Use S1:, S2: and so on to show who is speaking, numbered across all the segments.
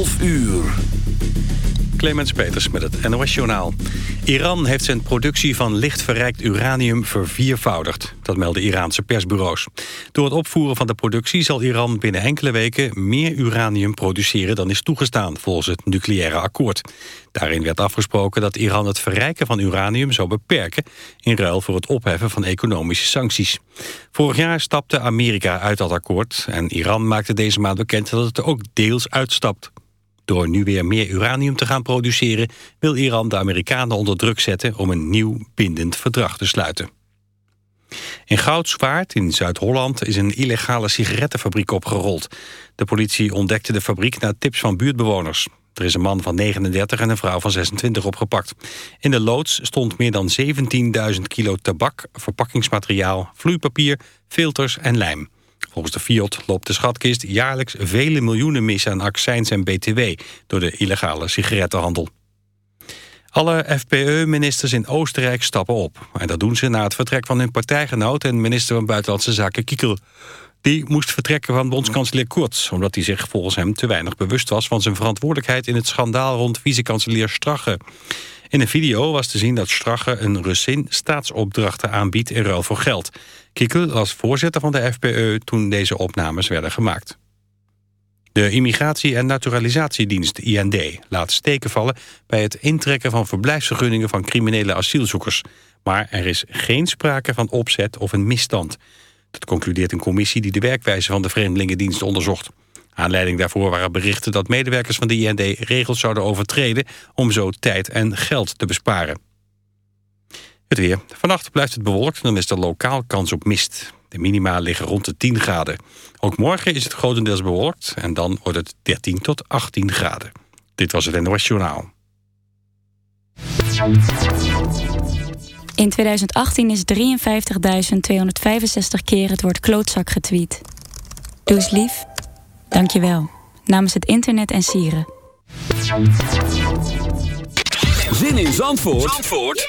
S1: 12 uur.
S2: Clemens Peters met het NOS-journaal. Iran heeft zijn productie van licht verrijkt uranium verviervoudigd. Dat melden Iraanse persbureaus. Door het opvoeren van de productie zal Iran binnen enkele weken... meer uranium produceren dan is toegestaan volgens het nucleaire akkoord. Daarin werd afgesproken dat Iran het verrijken van uranium zou beperken... in ruil voor het opheffen van economische sancties. Vorig jaar stapte Amerika uit dat akkoord... en Iran maakte deze maand bekend dat het er ook deels uitstapt. Door nu weer meer uranium te gaan produceren... wil Iran de Amerikanen onder druk zetten... om een nieuw bindend verdrag te sluiten. In Goudswaard in Zuid-Holland is een illegale sigarettenfabriek opgerold. De politie ontdekte de fabriek na tips van buurtbewoners. Er is een man van 39 en een vrouw van 26 opgepakt. In de loods stond meer dan 17.000 kilo tabak, verpakkingsmateriaal, vloeipapier, filters en lijm. Volgens de Fiat loopt de schatkist jaarlijks vele miljoenen mis aan accijns en btw door de illegale sigarettenhandel. Alle FPE-ministers in Oostenrijk stappen op. En dat doen ze na het vertrek van hun partijgenoot en minister van Buitenlandse Zaken Kiekel. Die moest vertrekken van bondskanselier Kurz... omdat hij zich volgens hem te weinig bewust was van zijn verantwoordelijkheid... in het schandaal rond vicekanselier Strache. In een video was te zien dat Strache een Russin staatsopdrachten aanbiedt in ruil voor geld. Kiekel was voorzitter van de FPE toen deze opnames werden gemaakt. De Immigratie- en Naturalisatiedienst, IND, laat steken vallen... bij het intrekken van verblijfsvergunningen van criminele asielzoekers. Maar er is geen sprake van opzet of een misstand. Dat concludeert een commissie die de werkwijze van de Vreemdelingendienst onderzocht. Aanleiding daarvoor waren berichten dat medewerkers van de IND regels zouden overtreden om zo tijd en geld te besparen. Het weer. Vannacht blijft het bewolkt en dan is er lokaal kans op mist. De minima liggen rond de 10 graden. Ook morgen is het grotendeels bewolkt en dan wordt het 13 tot 18 graden. Dit was het NOS Journaal.
S3: In 2018 is 53.265 keer het woord klootzak getweet. Doe eens lief. Dank je wel. Namens het internet en sieren.
S1: Zin in Zandvoort, Zandvoort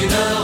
S4: you know.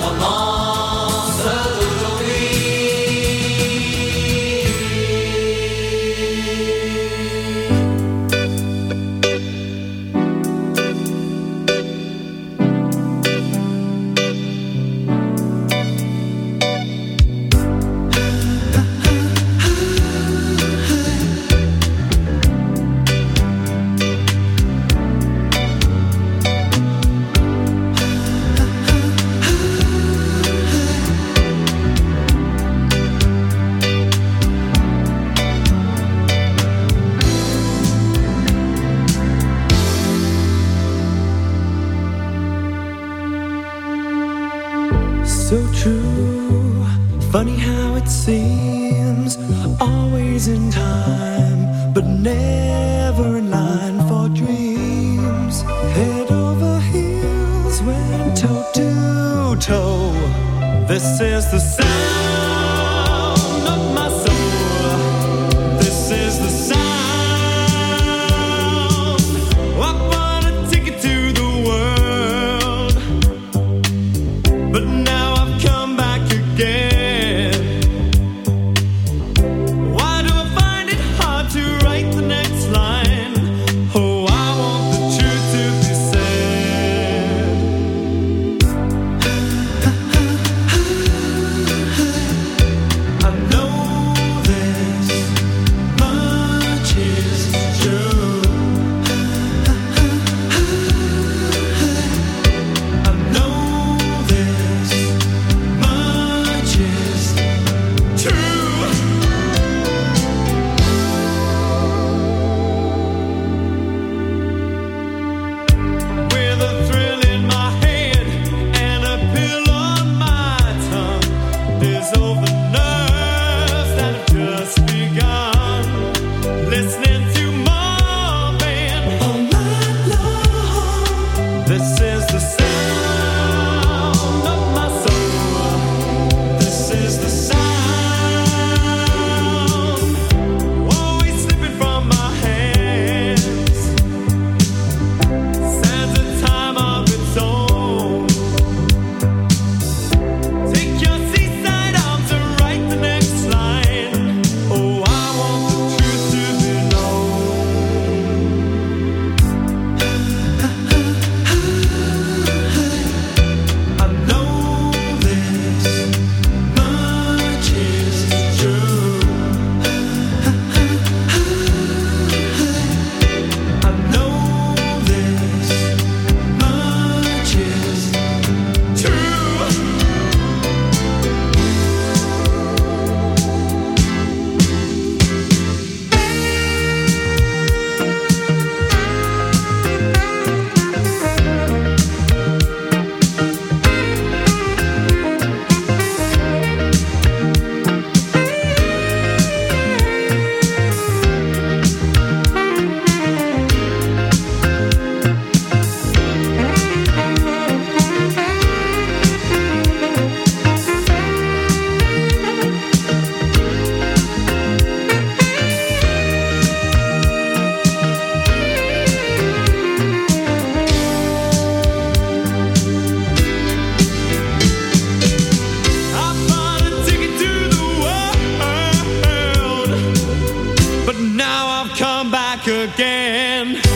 S4: again.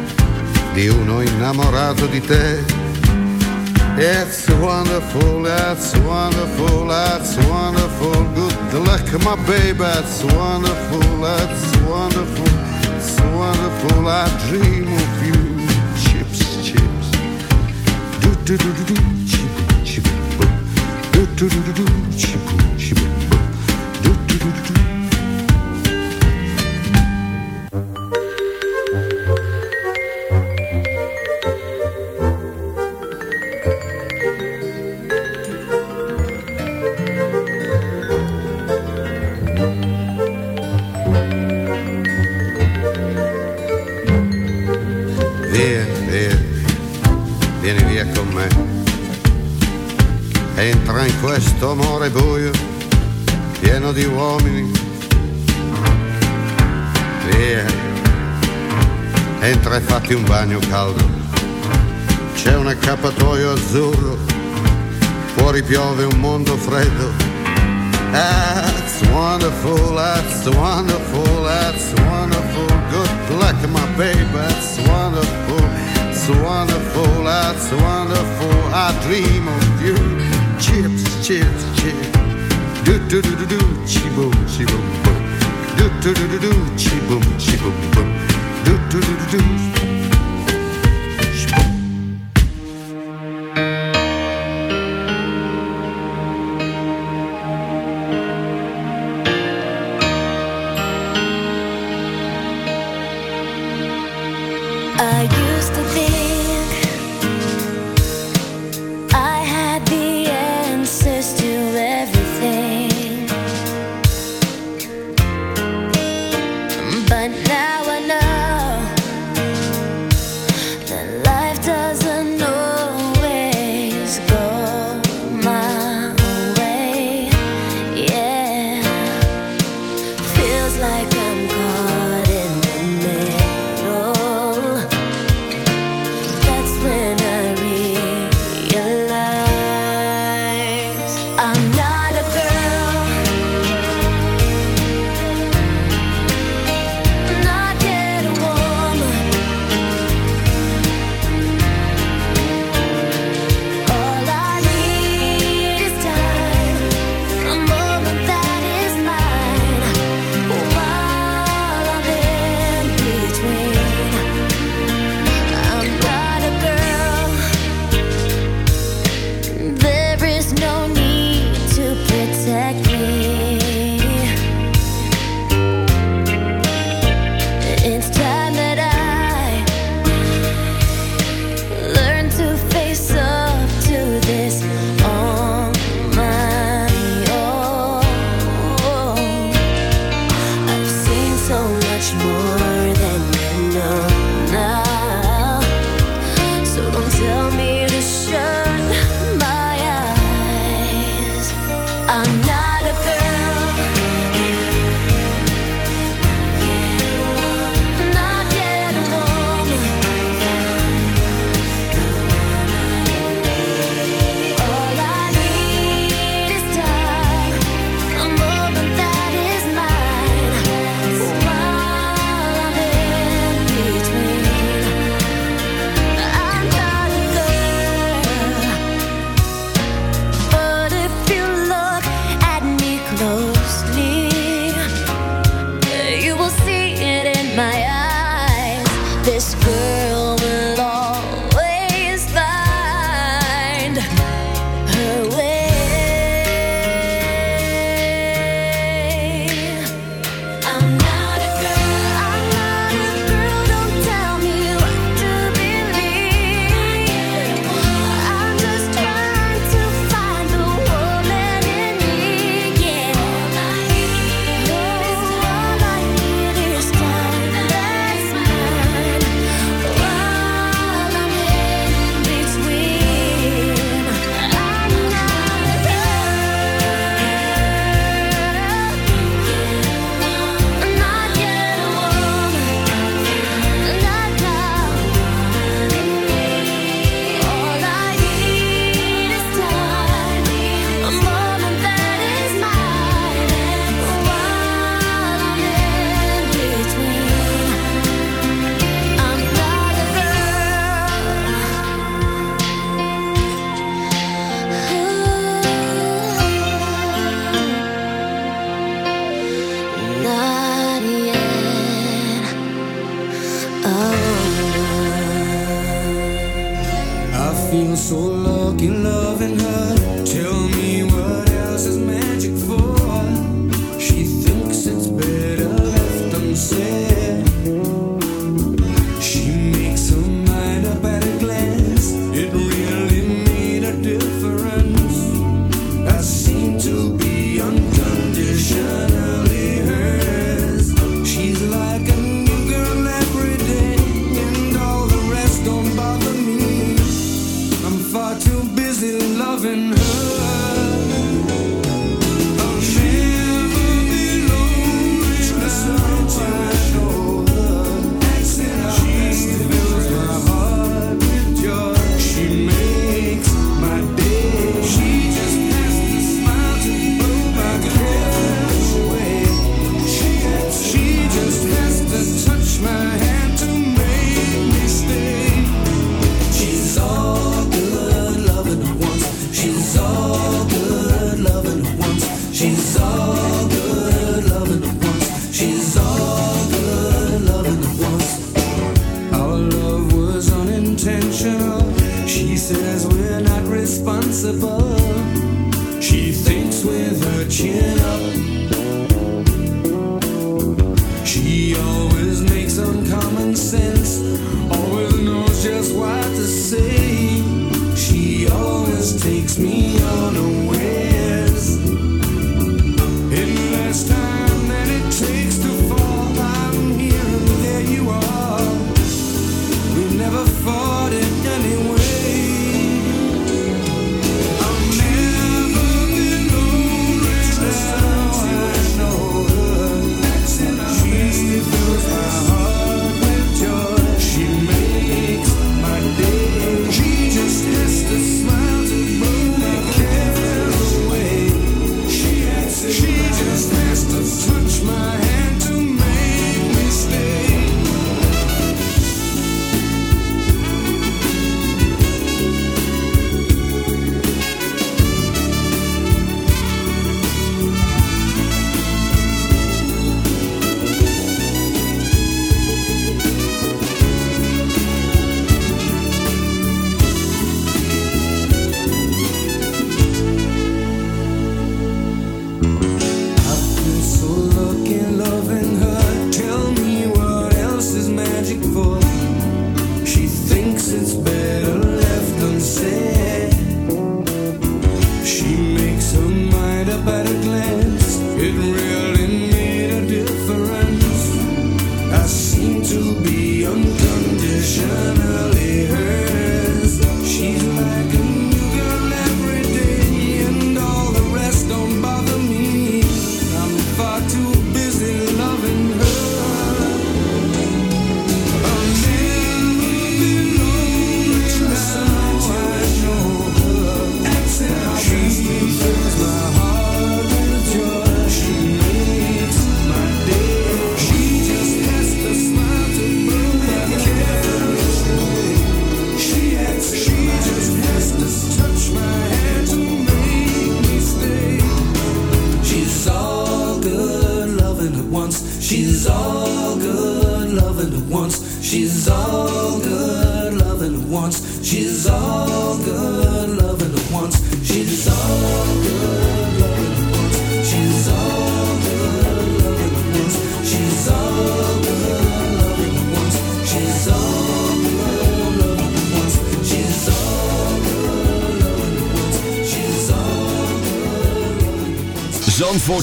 S5: di uno innamorato di te. It's wonderful, it's wonderful, it's wonderful. Good luck, my baby, it's wonderful, it's piove un mondo freddo. That's wonderful, that's wonderful, that's wonderful. Good luck, my baby, that's wonderful, it's wonderful, that's wonderful. I dream of you. Chips, chips, chips. Do do do do do, chi boom, chi boom. Do do do do do, chi boom, chi boom boom. Do do do do do.
S1: still loving her.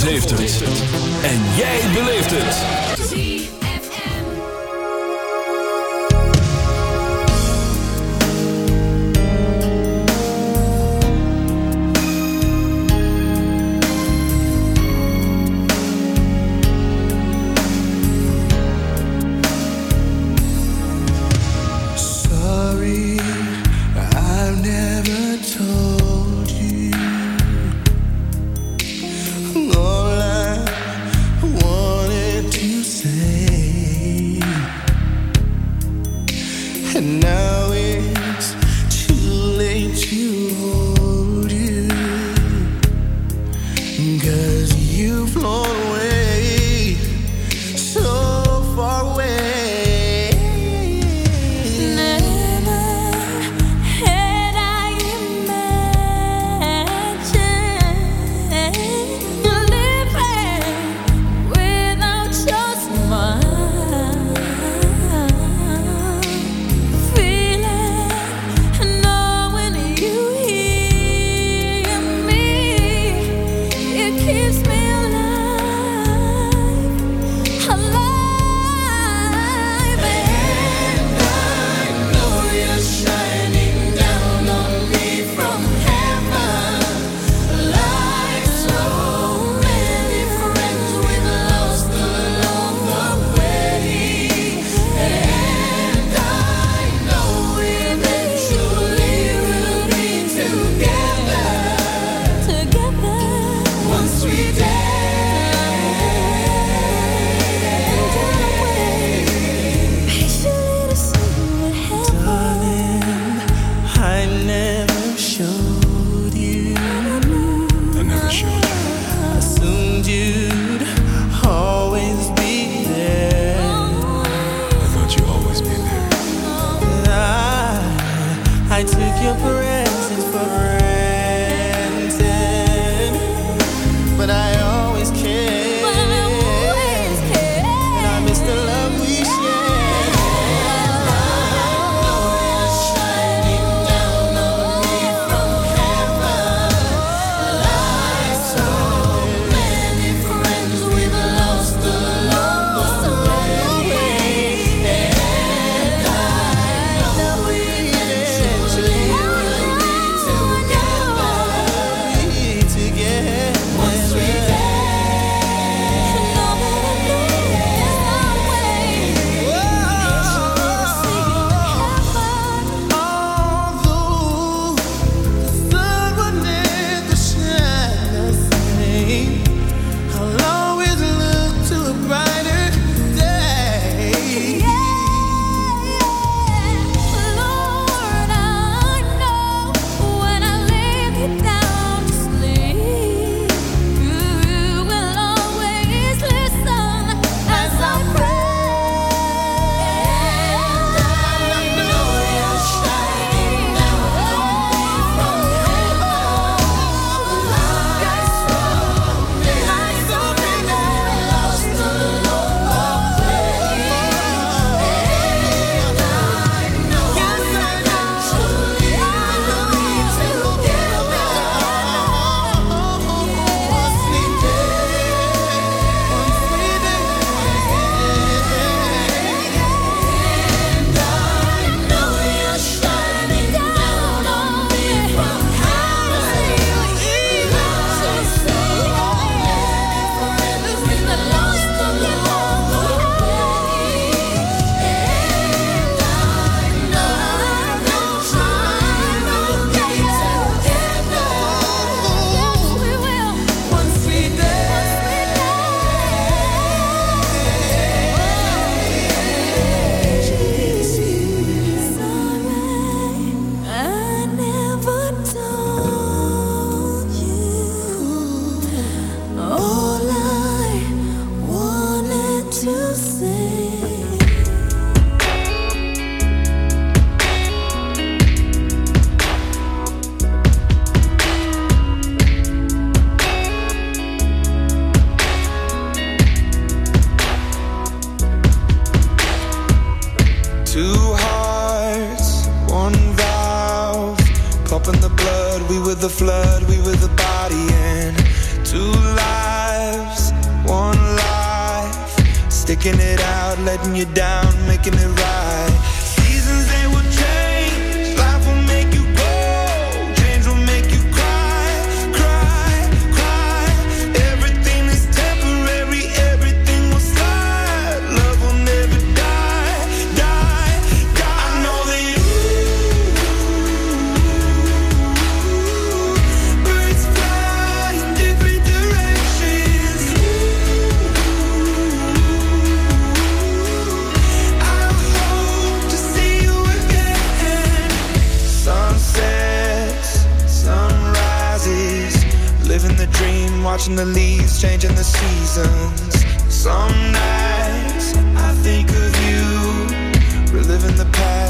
S6: beleeft
S7: er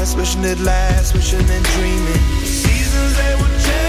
S7: past, wishing it lasts, wishing and dreaming. The seasons they would change.